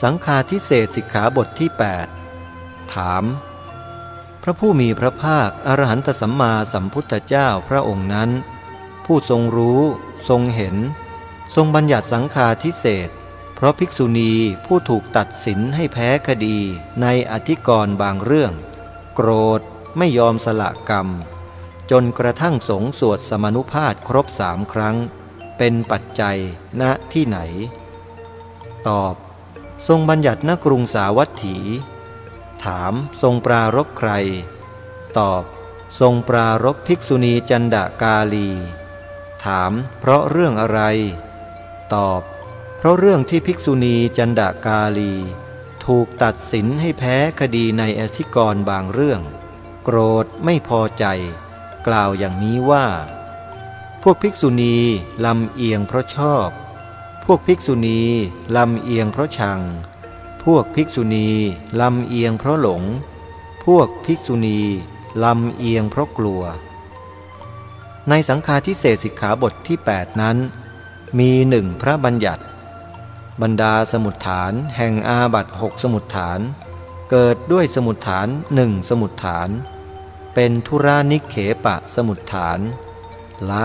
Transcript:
สังฆาทิเศษสิกขาบทที่ 8 ถาม พระผู้มีพระภาคอรหันตสัมมาสัมพุทธเจ้าพระองค์นั้น ผู้ทรงรู้ ทรงเห็น ทรงบัญญัติสังฆาทิเศษเพราะภิกษุณีผู้ถูกตัดสินให้แพ้คดีในอธิกรณ์บางเรื่อง โกรธไม่ยอมสละกรรม จนกระทั่งสงสวดสมนุภาพครบสามครั้ง เป็นปัจจัยณที่ไหน ตอบ ทรงบัญญัติณกรุงสาวัตถี ถามทรงปรารบใคร ตอบ ทรงปรารบภิกษุณีจันดากาลี ถามเพราะเรื่องอะไร ตอบ เพราะเรื่องที่ภิกษุณีจันดากาลี ถูกตัดสินให้แพ้คดีในอธิกรณ์บางเรื่อง โกรธไม่พอใจ กล่าวอย่างนี้ว่า พวกภิกษุณีลำเอียงเพราะชอบ พวกภิกษุณีลำเอียงเพราะชัง พวกภิกษุณีลำเอียงเพราะหลง พวกภิกษุณีลำเอียงเพราะกลัว ในสังฆาทิเศษสิกขาบทที่ 8 นั้น มีหนึ่งพระบัญญัติ บรรดาสมุดฐานแห่งอาบัตหกสมุดฐาน เกิดด้วยสมุดฐานหนึ่งสมุดฐาน เป็นธุรานิเขปะสมุดฐาน ละ